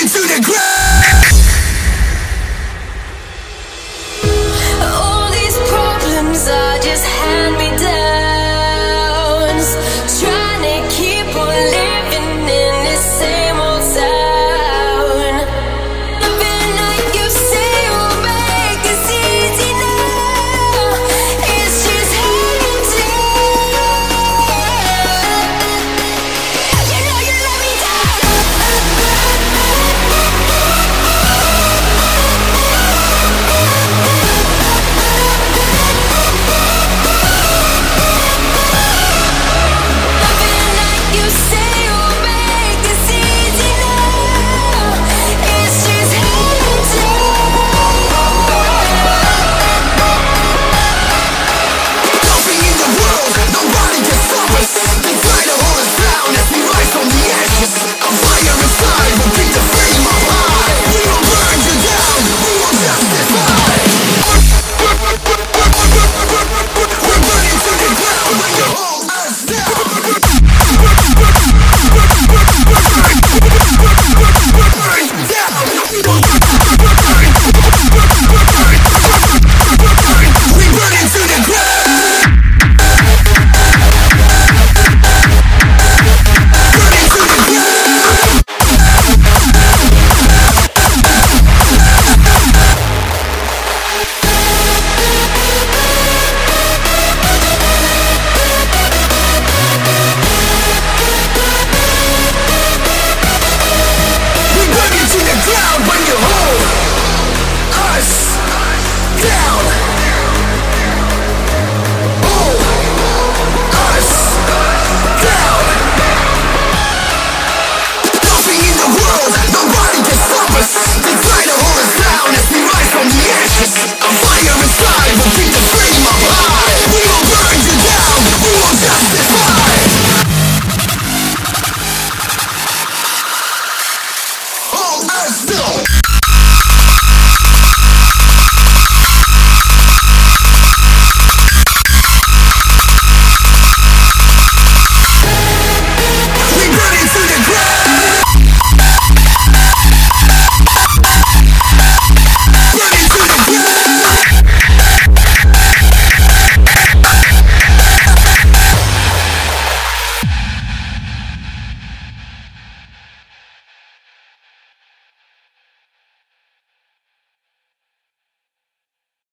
into the ground.